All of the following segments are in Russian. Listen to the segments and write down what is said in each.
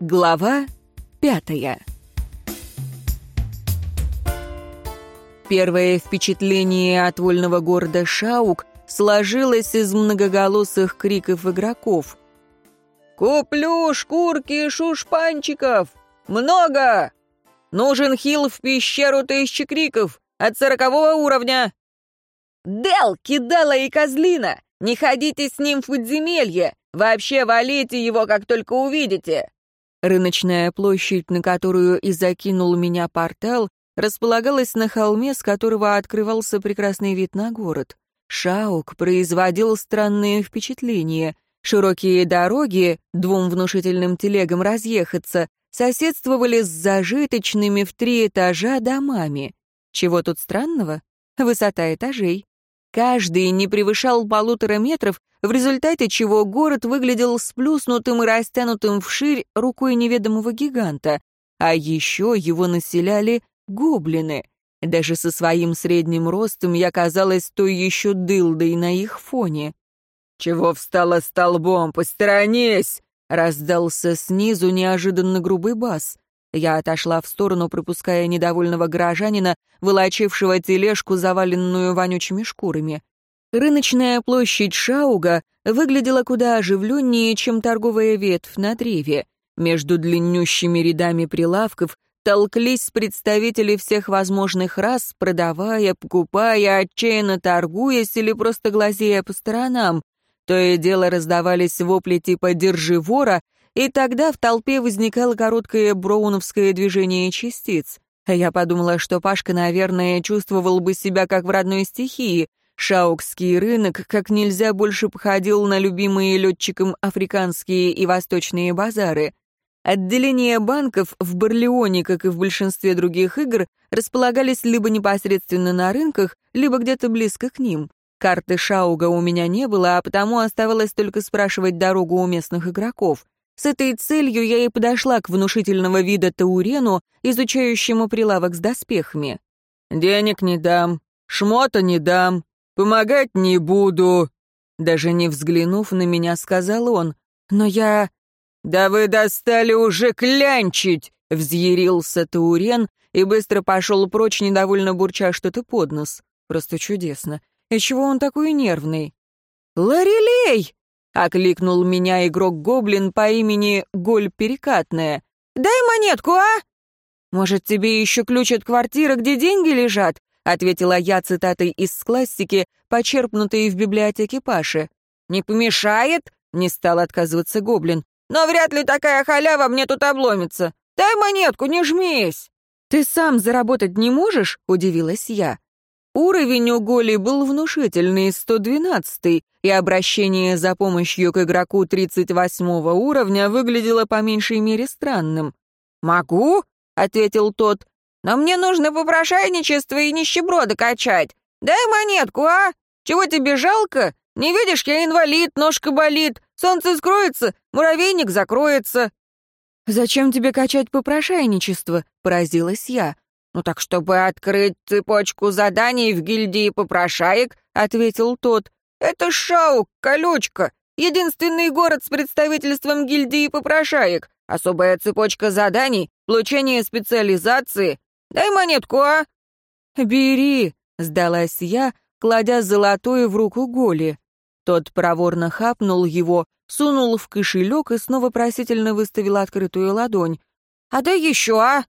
Глава пятая Первое впечатление от вольного города Шаук сложилось из многоголосых криков игроков. «Куплю шкурки шушпанчиков! Много! Нужен хил в пещеру тысячи криков от сорокового уровня!» «Дел, кидала и козлина! Не ходите с ним в подземелье! Вообще валите его, как только увидите!» Рыночная площадь, на которую и закинул меня портал, располагалась на холме, с которого открывался прекрасный вид на город. Шаук производил странные впечатления. Широкие дороги, двум внушительным телегам разъехаться, соседствовали с зажиточными в три этажа домами. Чего тут странного? Высота этажей. Каждый не превышал полутора метров, в результате чего город выглядел сплюснутым и растянутым вширь рукой неведомого гиганта, а еще его населяли гоблины. Даже со своим средним ростом я казалась той еще дылдой на их фоне. «Чего встала столбом? Посторонись!» — раздался снизу неожиданно грубый бас. Я отошла в сторону, пропуская недовольного горожанина, волочившего тележку, заваленную вонючими шкурами. Рыночная площадь Шауга выглядела куда оживленнее, чем торговая ветвь на древе. Между длиннющими рядами прилавков толклись представители всех возможных рас, продавая, покупая, отчаянно торгуясь или просто глазея по сторонам. То и дело раздавались вопли типа «держи вора», и тогда в толпе возникало короткое броуновское движение частиц. Я подумала, что Пашка, наверное, чувствовал бы себя как в родной стихии. Шаукский рынок как нельзя больше походил на любимые летчиком африканские и восточные базары. Отделения банков в Барлеоне, как и в большинстве других игр, располагались либо непосредственно на рынках, либо где-то близко к ним. Карты Шауга у меня не было, а потому оставалось только спрашивать дорогу у местных игроков — с этой целью я и подошла к внушительного вида Таурену, изучающему прилавок с доспехами. «Денег не дам, шмота не дам, помогать не буду», даже не взглянув на меня, сказал он. «Но я...» «Да вы достали уже клянчить!» — взъярился Таурен и быстро пошел прочь, недовольно бурча что-то под нос. Просто чудесно. И чего он такой нервный? «Лорелей!» — окликнул меня игрок-гоблин по имени Голь Перекатная. «Дай монетку, а?» «Может, тебе еще ключ от квартиры, где деньги лежат?» — ответила я цитатой из классики, почерпнутой в библиотеке Паши. «Не помешает?» — не стал отказываться гоблин. «Но вряд ли такая халява мне тут обломится. Дай монетку, не жмись!» «Ты сам заработать не можешь?» — удивилась я. Уровень у Голи был внушительный, 112 и обращение за помощью к игроку 38 уровня выглядело по меньшей мере странным. «Могу?» — ответил тот. «Но мне нужно попрошайничество и нищеброда качать. Дай монетку, а? Чего тебе жалко? Не видишь, я инвалид, ножка болит. Солнце скроется, муравейник закроется». «Зачем тебе качать попрошайничество?» — поразилась я. «Ну так, чтобы открыть цепочку заданий в гильдии попрошаек», — ответил тот. «Это Шаук, колючка, единственный город с представительством гильдии попрошаек, особая цепочка заданий, получение специализации. Дай монетку, а?» «Бери», — сдалась я, кладя золотое в руку Голи. Тот проворно хапнул его, сунул в кошелек и снова просительно выставил открытую ладонь. «А дай еще, а?»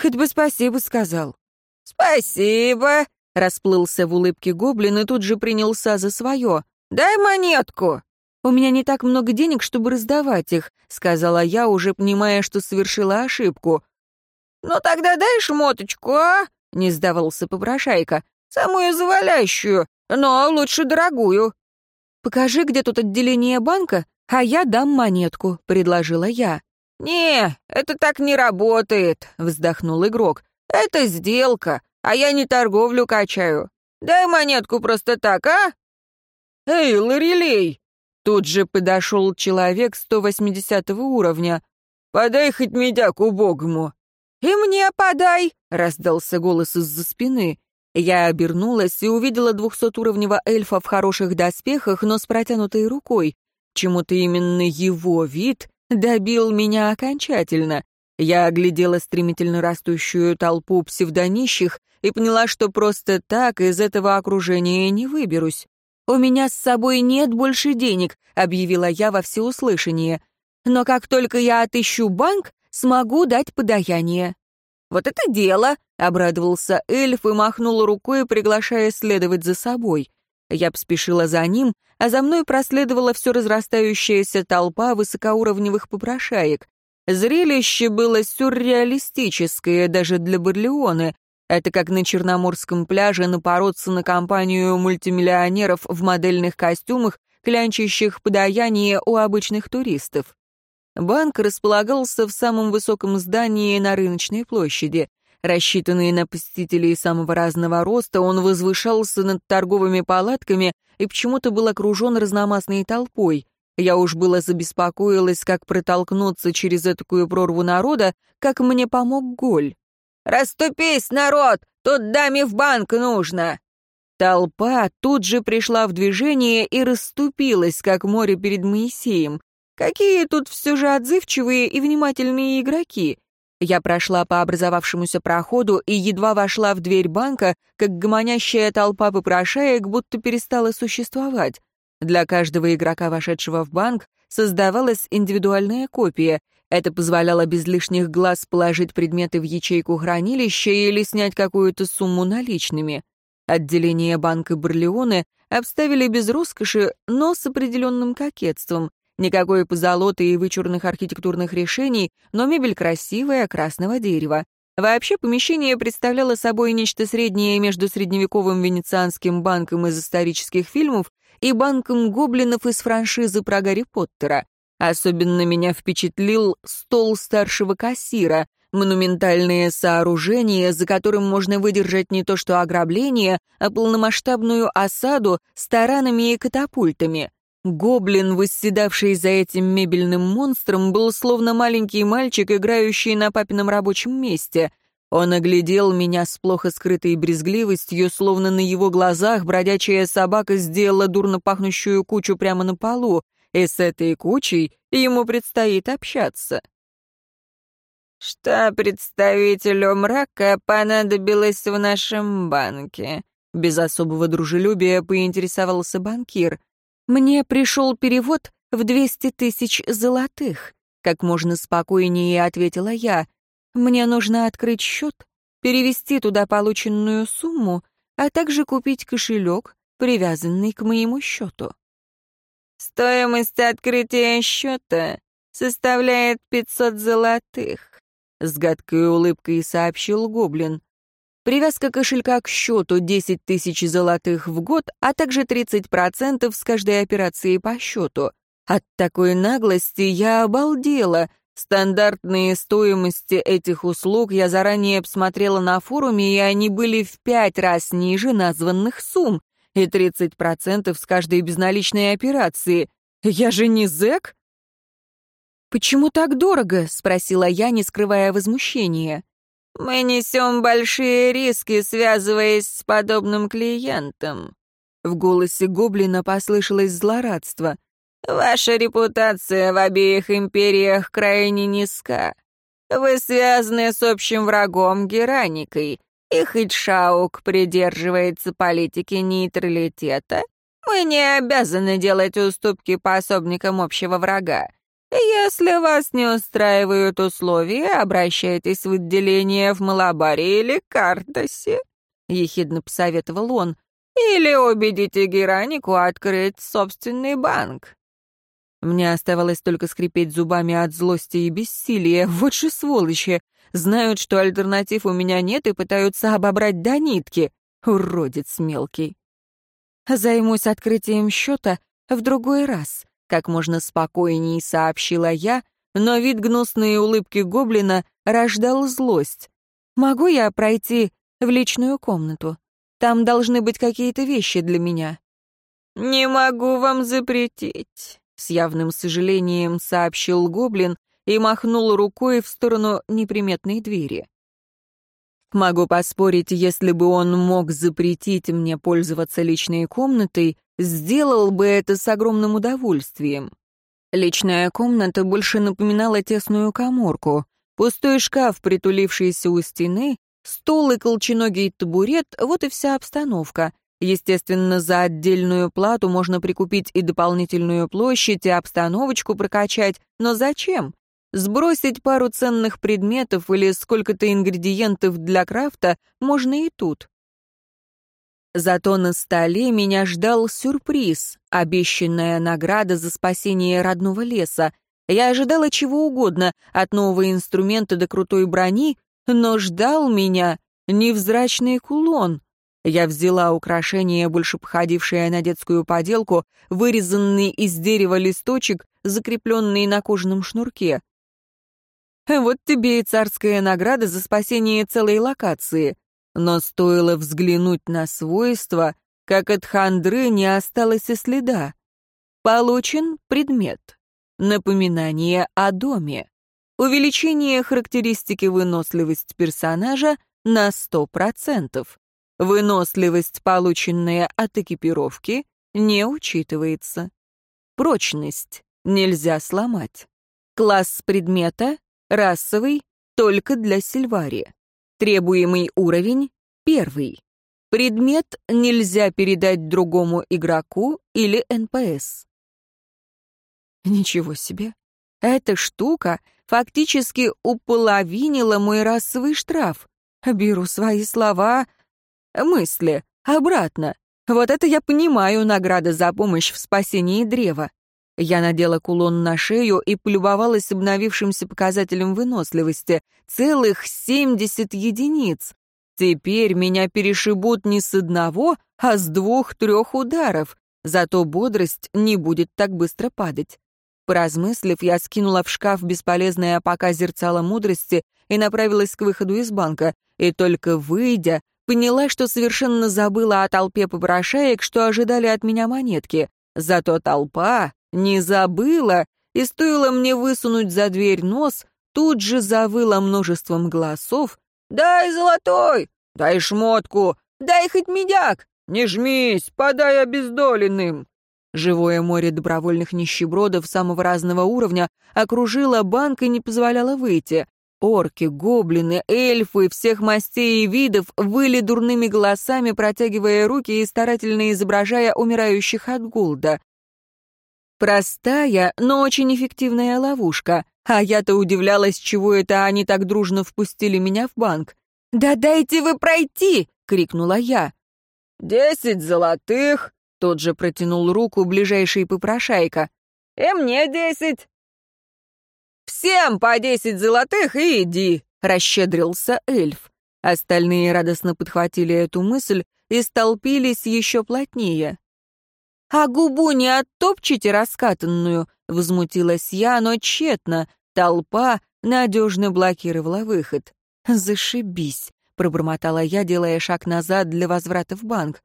Хоть бы спасибо сказал». «Спасибо», — расплылся в улыбке гоблин и тут же принялся за свое. «Дай монетку». «У меня не так много денег, чтобы раздавать их», — сказала я, уже понимая, что совершила ошибку. «Ну тогда дай шмоточку, а?» — не сдавался попрошайка. «Самую завалящую, но лучше дорогую». «Покажи, где тут отделение банка, а я дам монетку», — предложила я. «Не, это так не работает», — вздохнул игрок. «Это сделка, а я не торговлю качаю. Дай монетку просто так, а?» «Эй, Лорелей!» Тут же подошел человек 180 уровня. «Подай хоть медяк убогому». «И мне подай!» — раздался голос из-за спины. Я обернулась и увидела двухсотуровневого эльфа в хороших доспехах, но с протянутой рукой. Чему-то именно его вид добил меня окончательно. Я оглядела стремительно растущую толпу псевдонищих и поняла, что просто так из этого окружения не выберусь. «У меня с собой нет больше денег», — объявила я во всеуслышание. «Но как только я отыщу банк, смогу дать подаяние». «Вот это дело!» — обрадовался эльф и махнул рукой, приглашая следовать за собой. Я поспешила за ним, а за мной проследовала все разрастающаяся толпа высокоуровневых попрошаек. Зрелище было сюрреалистическое даже для Барлеоны. Это как на Черноморском пляже напороться на компанию мультимиллионеров в модельных костюмах, клянчащих подаяние у обычных туристов. Банк располагался в самом высоком здании на рыночной площади. Рассчитанный на посетителей самого разного роста, он возвышался над торговыми палатками и почему-то был окружен разномастной толпой. Я уж было забеспокоилась, как протолкнуться через эту прорву народа, как мне помог Голь. «Раступись, народ! Тут даме в банк нужно!» Толпа тут же пришла в движение и расступилась, как море перед Моисеем. Какие тут все же отзывчивые и внимательные игроки. Я прошла по образовавшемуся проходу и едва вошла в дверь банка, как гомонящая толпа попрошаек будто перестала существовать. Для каждого игрока, вошедшего в банк, создавалась индивидуальная копия. Это позволяло без лишних глаз положить предметы в ячейку хранилища или снять какую-то сумму наличными. Отделение банка Барлеоне обставили без роскоши, но с определенным кокетством. Никакой позолоты и вычурных архитектурных решений, но мебель красивая, красного дерева. Вообще помещение представляло собой нечто среднее между средневековым венецианским банком из исторических фильмов и банком гоблинов из франшизы про Гарри Поттера. Особенно меня впечатлил стол старшего кассира, монументальное сооружение, за которым можно выдержать не то что ограбление, а полномасштабную осаду с таранами и катапультами. Гоблин, восседавший за этим мебельным монстром, был словно маленький мальчик, играющий на папином рабочем месте. Он оглядел меня с плохо скрытой брезгливостью, словно на его глазах бродячая собака сделала дурно пахнущую кучу прямо на полу, и с этой кучей ему предстоит общаться. «Что представителю мрака понадобилось в нашем банке?» Без особого дружелюбия поинтересовался банкир — «Мне пришел перевод в двести тысяч золотых», — как можно спокойнее ответила я. «Мне нужно открыть счет, перевести туда полученную сумму, а также купить кошелек, привязанный к моему счету». «Стоимость открытия счета составляет пятьсот золотых», — с гадкой улыбкой сообщил Гоблин. Привязка кошелька к счету 10 тысяч золотых в год, а также 30% с каждой операции по счету. От такой наглости я обалдела. Стандартные стоимости этих услуг я заранее посмотрела на форуме, и они были в пять раз ниже названных сумм, и 30% с каждой безналичной операции. Я же не зэк? «Почему так дорого?» — спросила я, не скрывая возмущения. Мы несем большие риски, связываясь с подобным клиентом». В голосе гоблина послышалось злорадство. «Ваша репутация в обеих империях крайне низка. Вы связаны с общим врагом Гераникой, и хоть Шаук придерживается политики нейтралитета, мы не обязаны делать уступки пособникам общего врага. «Если вас не устраивают условия, обращайтесь в отделение в Малабаре или Картасе», — ехидно посоветовал он, «или убедите Геранику открыть собственный банк». Мне оставалось только скрипеть зубами от злости и бессилия. Вот же сволочи! Знают, что альтернатив у меня нет и пытаются обобрать до нитки. Уродец мелкий. Займусь открытием счета в другой раз как можно спокойнее сообщила я, но вид гнусной улыбки гоблина рождал злость. «Могу я пройти в личную комнату? Там должны быть какие-то вещи для меня». «Не могу вам запретить», — с явным сожалением сообщил гоблин и махнул рукой в сторону неприметной двери. Могу поспорить, если бы он мог запретить мне пользоваться личной комнатой, сделал бы это с огромным удовольствием. Личная комната больше напоминала тесную коморку. Пустой шкаф, притулившийся у стены, стол и колченогий табурет — вот и вся обстановка. Естественно, за отдельную плату можно прикупить и дополнительную площадь, и обстановочку прокачать. Но зачем? Сбросить пару ценных предметов или сколько-то ингредиентов для крафта можно и тут. Зато на столе меня ждал сюрприз, обещанная награда за спасение родного леса. Я ожидала чего угодно, от нового инструмента до крутой брони, но ждал меня невзрачный кулон. Я взяла украшение, больше походившее на детскую поделку, вырезанный из дерева листочек, закрепленный на кожаном шнурке. Вот тебе и царская награда за спасение целой локации. Но стоило взглянуть на свойства, как от хандры не осталось и следа. Получен предмет. Напоминание о доме. Увеличение характеристики выносливость персонажа на 100%. Выносливость, полученная от экипировки, не учитывается. Прочность нельзя сломать. Класс предмета расовый только для Сильвари. Требуемый уровень — первый. Предмет нельзя передать другому игроку или НПС. Ничего себе. Эта штука фактически уполовинила мой расовый штраф. Беру свои слова, мысли, обратно. Вот это я понимаю награда за помощь в спасении древа. Я надела кулон на шею и полюбовалась обновившимся показателем выносливости. Целых 70 единиц. Теперь меня перешибут не с одного, а с двух-трех ударов. Зато бодрость не будет так быстро падать. Поразмыслив, я скинула в шкаф бесполезное пока зерцало мудрости и направилась к выходу из банка. И только выйдя, поняла, что совершенно забыла о толпе попрошаек, что ожидали от меня монетки. Зато толпа не забыла, и стоило мне высунуть за дверь нос, тут же завыло множеством голосов. «Дай золотой! Дай шмотку! Дай хоть медяк! Не жмись, подай обездоленным!» Живое море добровольных нищебродов самого разного уровня окружило банк и не позволяло выйти. Орки, гоблины, эльфы всех мастей и видов выли дурными голосами, протягивая руки и старательно изображая умирающих от голода. Простая, но очень эффективная ловушка. А я-то удивлялась, чего это они так дружно впустили меня в банк. «Да дайте вы пройти!» — крикнула я. «Десять золотых!» — тот же протянул руку ближайший попрошайка. «И мне десять!» «Всем по десять золотых и иди!» — расщедрился эльф. Остальные радостно подхватили эту мысль и столпились еще плотнее. «А губу не оттопчите раскатанную?» — возмутилась я, но тщетно. Толпа надежно блокировала выход. «Зашибись», — пробормотала я, делая шаг назад для возврата в банк.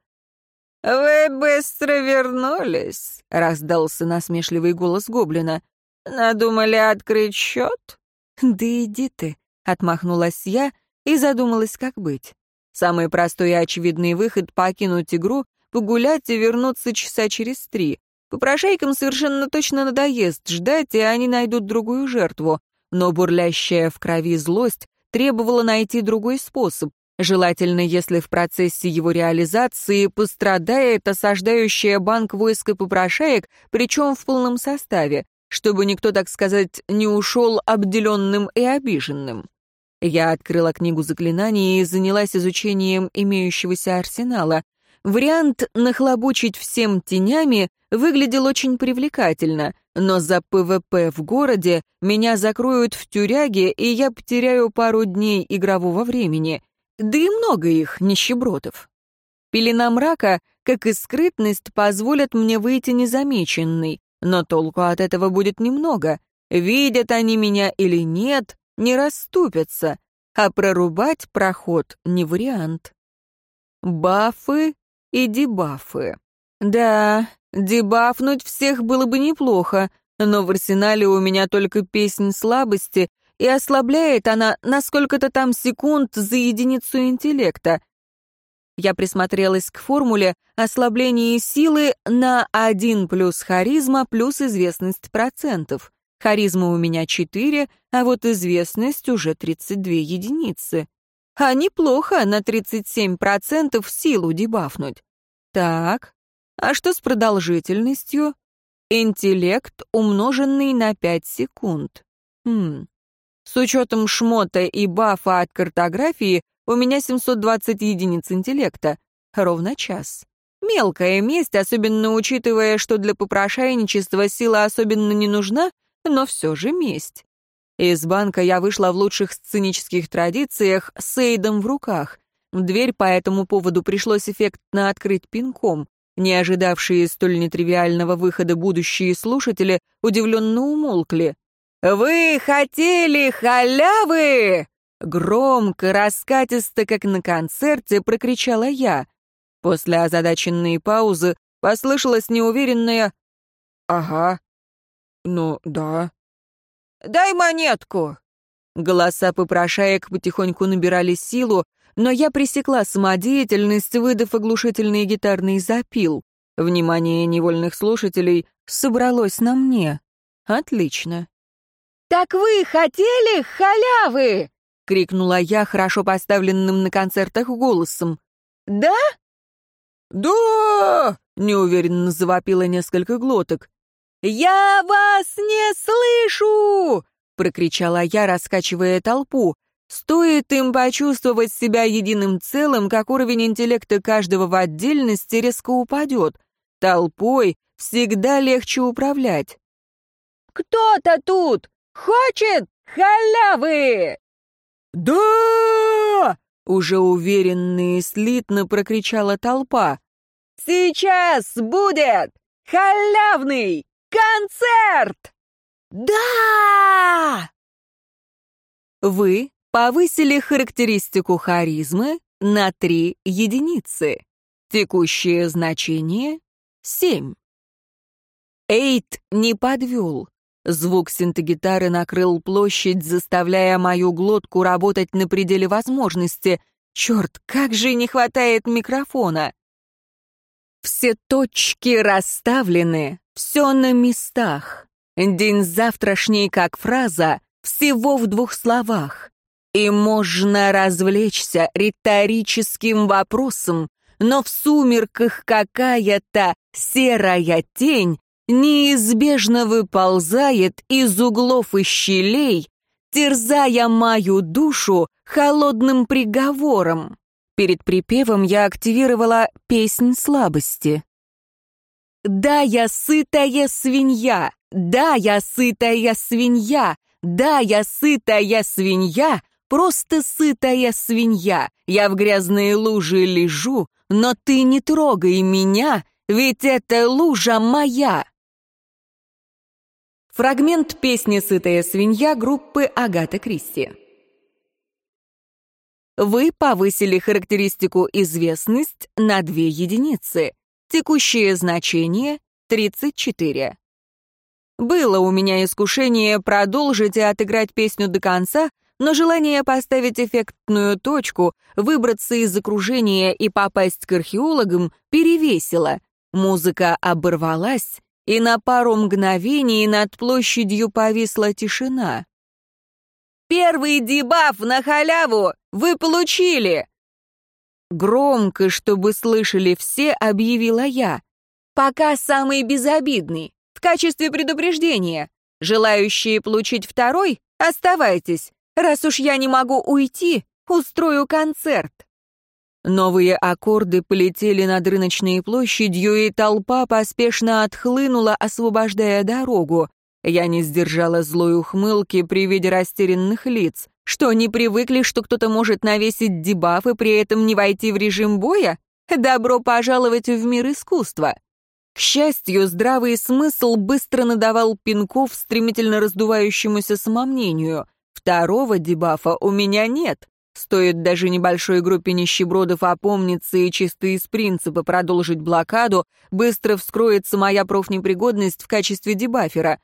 «Вы быстро вернулись», — раздался насмешливый голос гоблина. «Надумали открыть счет?» «Да иди ты», — отмахнулась я и задумалась, как быть. Самый простой и очевидный выход — покинуть игру погулять и вернуться часа через три. Попрошайкам совершенно точно надоест ждать, и они найдут другую жертву. Но бурлящая в крови злость требовала найти другой способ, желательно, если в процессе его реализации пострадает осаждающая банк войска попрошаек, причем в полном составе, чтобы никто, так сказать, не ушел обделенным и обиженным. Я открыла книгу заклинаний и занялась изучением имеющегося арсенала. Вариант нахлобучить всем тенями выглядел очень привлекательно, но за ПВП в городе меня закроют в тюряге, и я потеряю пару дней игрового времени. Да и много их, нищебродов. Пелена мрака, как и скрытность, позволят мне выйти незамеченной, но толку от этого будет немного. Видят они меня или нет, не расступятся, а прорубать проход не вариант. Бафы и дебафы. Да, дебафнуть всех было бы неплохо, но в арсенале у меня только песнь слабости, и ослабляет она на сколько-то там секунд за единицу интеллекта. Я присмотрелась к формуле ослабление силы на 1 плюс харизма плюс известность процентов. Харизма у меня 4, а вот известность уже 32 единицы. А неплохо на 37% силу дебафнуть. Так, а что с продолжительностью? Интеллект, умноженный на 5 секунд. Хм. С учетом шмота и бафа от картографии у меня 720 единиц интеллекта. Ровно час. Мелкая месть, особенно учитывая, что для попрошайничества сила особенно не нужна, но все же месть. Из банка я вышла в лучших сценических традициях с Эйдом в руках. Дверь по этому поводу пришлось эффектно открыть пинком. Не ожидавшие столь нетривиального выхода будущие слушатели удивленно умолкли. «Вы хотели халявы?» Громко, раскатисто, как на концерте, прокричала я. После озадаченной паузы послышалось неуверенное «Ага, ну да». «Дай монетку!» Голоса попрошаек потихоньку набирали силу, но я пресекла самодеятельность, выдав оглушительный гитарный запил. Внимание невольных слушателей собралось на мне. Отлично. «Так вы хотели халявы?» — крикнула я хорошо поставленным на концертах голосом. «Да?» «Да!» — неуверенно завопило несколько глоток. «Я вас не слышу!» — прокричала я, раскачивая толпу. Стоит им почувствовать себя единым целым, как уровень интеллекта каждого в отдельности резко упадет. Толпой всегда легче управлять. «Кто-то тут хочет халявы!» «Да!» — уже уверенно и слитно прокричала толпа. «Сейчас будет халявный концерт!» «Да!» Вы повысили характеристику харизмы на 3 единицы. Текущее значение — 7. Эйт не подвел. Звук синтегитары накрыл площадь, заставляя мою глотку работать на пределе возможности. Черт, как же не хватает микрофона! Все точки расставлены, все на местах. День завтрашний, как фраза, всего в двух словах. И можно развлечься риторическим вопросом, но в сумерках какая-то серая тень неизбежно выползает из углов и щелей, терзая мою душу холодным приговором. Перед припевом я активировала песнь слабости. «Да, я сытая свинья! Да, я сытая свинья! Да, я сытая свинья! Просто сытая свинья! Я в грязные лужи лежу, но ты не трогай меня, ведь эта лужа моя!» Фрагмент песни «Сытая свинья» группы Агата Кристи. Вы повысили характеристику «Известность» на 2 единицы. Текущее значение — 34. Было у меня искушение продолжить и отыграть песню до конца, но желание поставить эффектную точку, выбраться из окружения и попасть к археологам перевесило. Музыка оборвалась, и на пару мгновений над площадью повисла тишина. «Первый дебаф на халяву вы получили!» Громко, чтобы слышали все, объявила я. «Пока самый безобидный, в качестве предупреждения. Желающие получить второй, оставайтесь. Раз уж я не могу уйти, устрою концерт». Новые аккорды полетели над рыночной площадью, и толпа поспешно отхлынула, освобождая дорогу. Я не сдержала злой ухмылки при виде растерянных лиц. Что, не привыкли, что кто-то может навесить дебаф и при этом не войти в режим боя? Добро пожаловать в мир искусства. К счастью, здравый смысл быстро надавал пинков стремительно раздувающемуся самомнению. Второго дебафа у меня нет. Стоит даже небольшой группе нищебродов опомниться и чисто из принципа продолжить блокаду, быстро вскроется моя профнепригодность в качестве дебафера.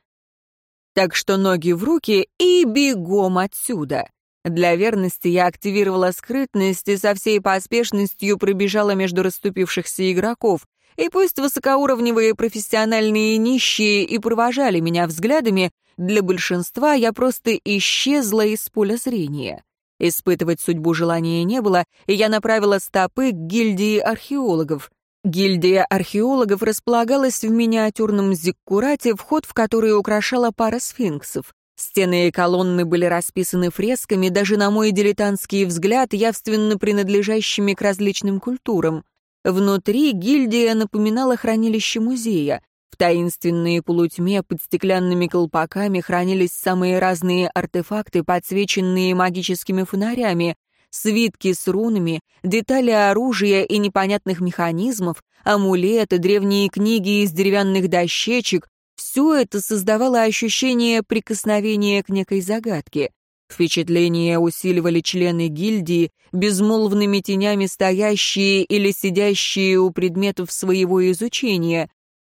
Так что ноги в руки и бегом отсюда. Для верности я активировала скрытность и со всей поспешностью пробежала между расступившихся игроков. И пусть высокоуровневые профессиональные нищие и провожали меня взглядами, для большинства я просто исчезла из поля зрения. Испытывать судьбу желания не было, и я направила стопы к гильдии археологов. Гильдия археологов располагалась в миниатюрном зиккурате, вход в который украшала пара сфинксов. Стены и колонны были расписаны фресками, даже на мой дилетантский взгляд, явственно принадлежащими к различным культурам. Внутри гильдия напоминала хранилище музея. В таинственной полутьме под стеклянными колпаками хранились самые разные артефакты, подсвеченные магическими фонарями, свитки с рунами, детали оружия и непонятных механизмов, амулеты, древние книги из деревянных дощечек, все это создавало ощущение прикосновения к некой загадке. Впечатление усиливали члены гильдии, безмолвными тенями стоящие или сидящие у предметов своего изучения.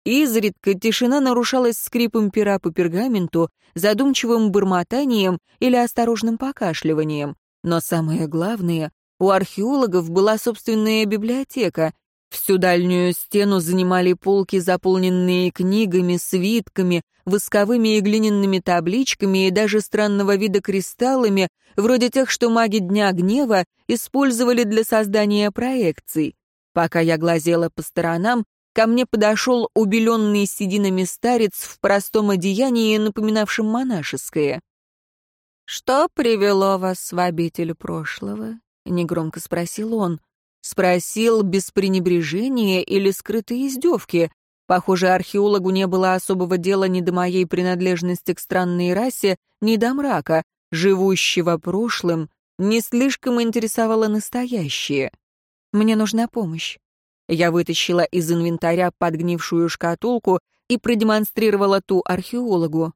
Изредка тишина нарушалась скрипом пера по пергаменту, задумчивым бормотанием или осторожным покашливанием. Но самое главное, у археологов была собственная библиотека. Всю дальнюю стену занимали полки, заполненные книгами, свитками, восковыми и глиняными табличками и даже странного вида кристаллами, вроде тех, что маги Дня Гнева использовали для создания проекций. Пока я глазела по сторонам, ко мне подошел убеленный сединами старец в простом одеянии, напоминавшем монашеское. «Что привело вас в обитель прошлого?» — негромко спросил он. Спросил без пренебрежения или скрытой издевки. Похоже, археологу не было особого дела ни до моей принадлежности к странной расе, ни до мрака, живущего прошлым, не слишком интересовало настоящее. «Мне нужна помощь». Я вытащила из инвентаря подгнившую шкатулку и продемонстрировала ту археологу.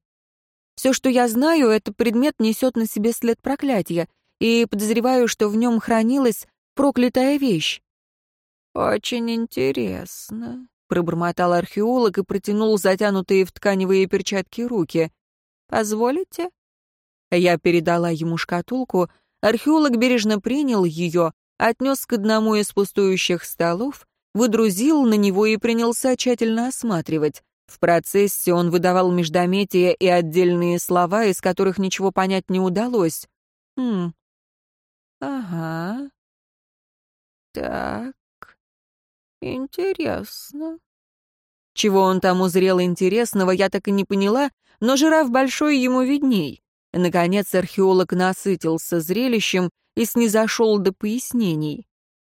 Все, что я знаю, этот предмет несет на себе след проклятия, и подозреваю, что в нем хранилась проклятая вещь». «Очень интересно», — пробормотал археолог и протянул затянутые в тканевые перчатки руки. «Позволите?» Я передала ему шкатулку, археолог бережно принял ее, отнес к одному из пустующих столов, выдрузил на него и принялся тщательно осматривать. В процессе он выдавал междометия и отдельные слова, из которых ничего понять не удалось. «Хм... Ага. Так. Интересно». Чего он там узрел интересного, я так и не поняла, но жираф большой ему видней. Наконец археолог насытился зрелищем и снизошел до пояснений.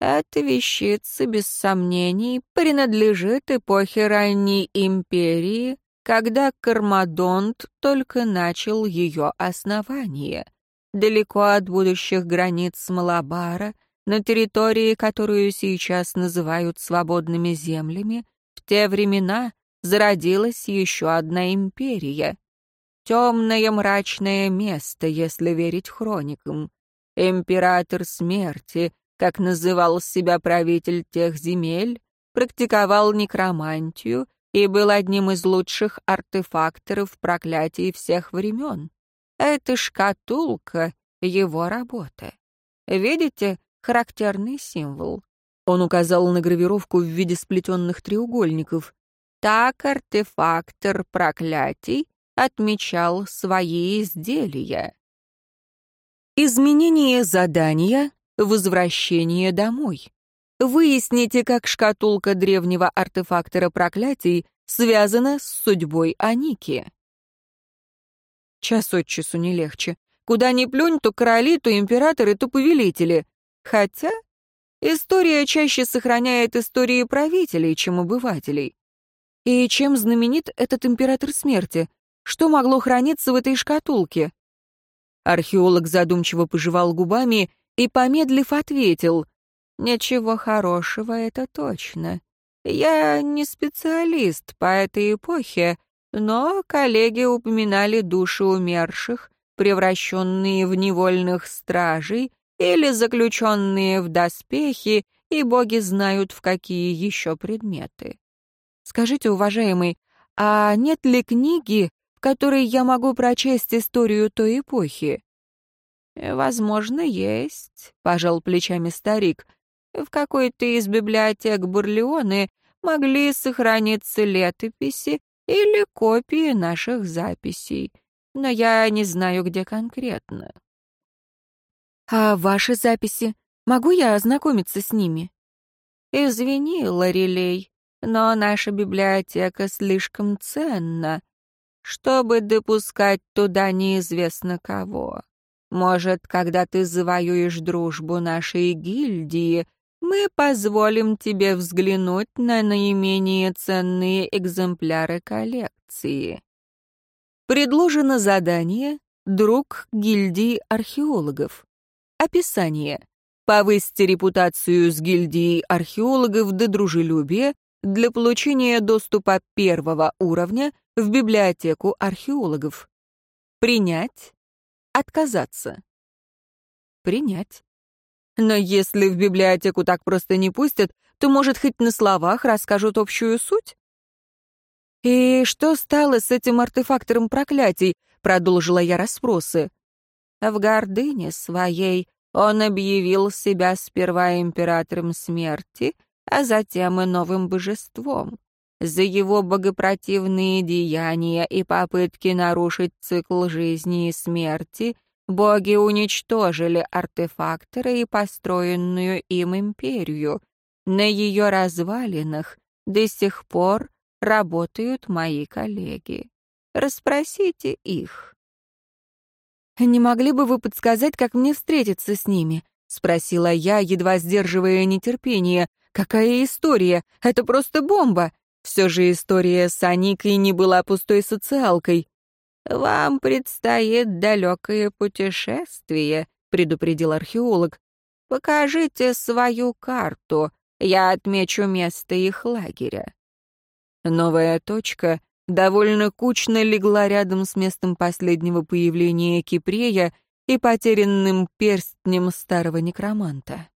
Эта вещица, без сомнений, принадлежит эпохе ранней империи, когда Кармадонт только начал ее основание. Далеко от будущих границ Малабара, на территории, которую сейчас называют свободными землями, в те времена зародилась еще одна империя. Темное мрачное место, если верить хроникам. Император смерти, как называл себя правитель тех земель, практиковал некромантию и был одним из лучших артефакторов проклятий всех времен. Это шкатулка — его работа. Видите характерный символ? Он указал на гравировку в виде сплетенных треугольников. Так артефактор проклятий отмечал свои изделия. Изменение задания возвращение домой. Выясните, как шкатулка древнего артефактора проклятий связана с судьбой Аники. Час от часу не легче. Куда ни плюнь, то короли, то императоры, то повелители. Хотя история чаще сохраняет истории правителей, чем обывателей. И чем знаменит этот император смерти? Что могло храниться в этой шкатулке? Археолог задумчиво пожевал губами и, помедлив, ответил, «Ничего хорошего, это точно. Я не специалист по этой эпохе, но коллеги упоминали души умерших, превращенные в невольных стражей или заключенные в доспехи, и боги знают, в какие еще предметы. Скажите, уважаемый, а нет ли книги, в которой я могу прочесть историю той эпохи? «Возможно, есть», — пожал плечами старик. «В какой-то из библиотек Бурлеоны могли сохраниться летописи или копии наших записей, но я не знаю, где конкретно». «А ваши записи? Могу я ознакомиться с ними?» «Извини, Лорелей, но наша библиотека слишком ценна, чтобы допускать туда неизвестно кого. Может, когда ты завоюешь дружбу нашей гильдии, мы позволим тебе взглянуть на наименее ценные экземпляры коллекции. Предложено задание «Друг гильдии археологов». Описание. Повысьте репутацию с гильдией археологов до дружелюбия для получения доступа первого уровня в библиотеку археологов. Принять Отказаться. Принять. Но если в библиотеку так просто не пустят, то, может, хоть на словах расскажут общую суть? «И что стало с этим артефактором проклятий?» — продолжила я расспросы. В гордыне своей он объявил себя сперва императором смерти, а затем и новым божеством. За его богопротивные деяния и попытки нарушить цикл жизни и смерти боги уничтожили артефакторы и построенную им империю. На ее развалинах до сих пор работают мои коллеги. Расспросите их. «Не могли бы вы подсказать, как мне встретиться с ними?» — спросила я, едва сдерживая нетерпение. «Какая история? Это просто бомба! Все же история с Аникой не была пустой социалкой. «Вам предстоит далекое путешествие», — предупредил археолог. «Покажите свою карту, я отмечу место их лагеря». Новая точка довольно кучно легла рядом с местом последнего появления Кипрея и потерянным перстнем старого некроманта.